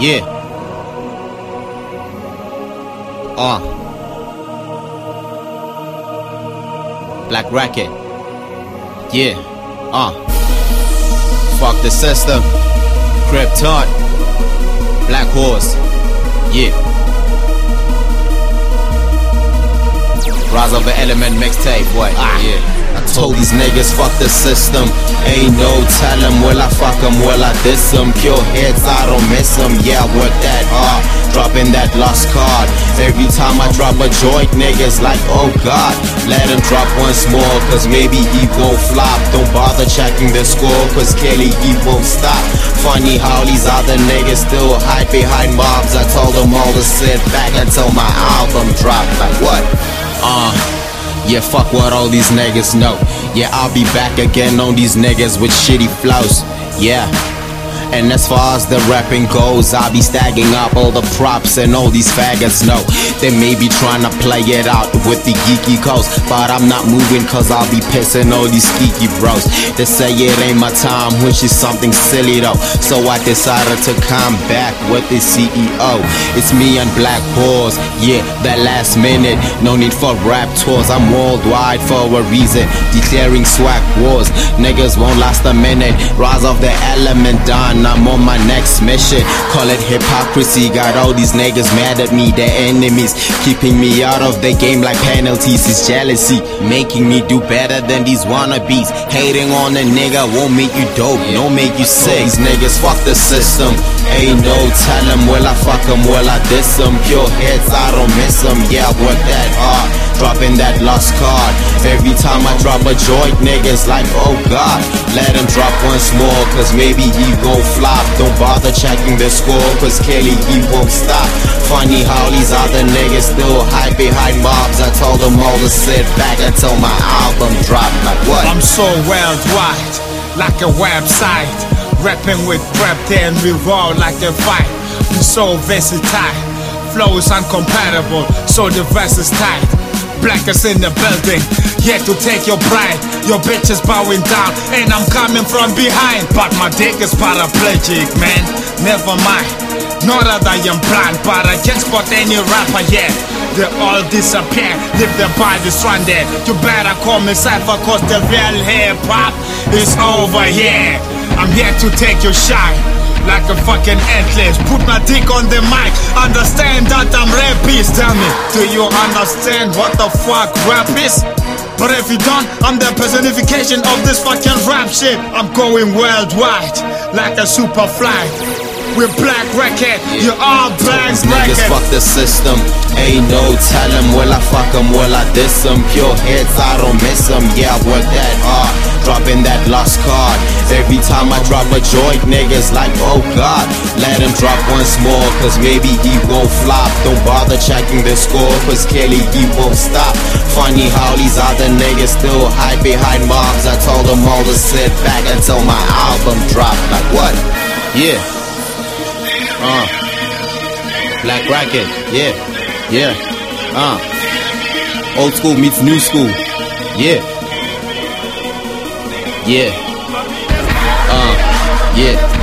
Yeah. Uh. Black Racket. Yeah. Uh. Fuck the system. Krypton. Black Horse. Yeah. Rise of the Element mixtape, boy. Ah. Yeah. Told these niggas fuck the system. Ain't no tell 'em, will I fuck 'em, will I diss 'em? Pure heads, I don't miss 'em. Yeah, work that hard, dropping that lost card. Every time I drop a joint, niggas like, oh god. Let him drop once more, cause maybe he won't flop. Don't bother checking the score, cause clearly he won't stop. Funny how these other niggas still hide behind mobs. I told them all to sit back until my album dropped. Like what? Uh. Yeah, fuck what all these niggas know. Yeah, I'll be back again on these niggas with shitty flows. Yeah. And as far as the rapping goes, I'll be stacking up all the props and all these faggots know they may be trying to play it out with the geeky coast, but I'm not moving cause I'll be pissing all these geeky bros. They say it ain't my time, which is something silly though. So I decided to come back with the CEO. It's me and Black Horse, yeah, that last minute. No need for rap tours, I'm worldwide for a reason. Declaring swag wars, niggas won't last a minute. Rise of the element done. I'm on my next mission. Call it hypocrisy. Got all these niggas mad at me, they're enemies. Keeping me out of the game like penalties is jealousy. Making me do better than these wannabes. Hating on a nigga won't make you dope, no make you sick. These niggas fuck the system. Ain't no tell 'em, will I fuck 'em, will I diss 'em? Pure heads, I don't miss 'em. Yeah, work that hard. Dropping that lost card. Every time I drop a joint, niggas like, oh god. Let him drop once more, cause maybe he gon' flop. Don't bother checking the score, cause clearly he won't stop. Funny how these other niggas still hide behind mobs. I told them all to sit back until my album dropped. Like what? I'm so worldwide, like a website. Rapping with rap, then roll like a fight. We so versatile, flow is incompatible, so the verse is tight. Blackers in the building, yet to take your pride. Your bitch is bowing down, and I'm coming from behind. But my dick is paraplegic, man. Never mind. Not that I am blind, but I can't spot any rapper yet. They all disappear, leave their bodies stranded. You better call me Cypher, cause the real hip hop is over here. I'm here to take your shine like a fucking endless. Put my dick on the mic. Understand that I'm rapist. Tell me, do you understand what the fuck rap is? But if you don't, I'm the personification of this fucking rap shit. I'm going worldwide like a super fly. With black record, you are all black niggas fuck the system. Ain't no tell 'em, will I fuck 'em, will I diss 'em? Pure heads, I don't miss 'em. Yeah, I work that hard. Dropping that lost card. Every time I drop a joint, niggas like, oh god. Let him drop once more, cause maybe he won't flop. Don't bother checking the score, cause clearly he won't stop. Funny how these other niggas still hide behind mobs. I told them all to sit back until my album dropped. Like what? Yeah. Uh. Black Racket, yeah, yeah, uh. Old school meets new school, yeah, yeah. Uh, yeah.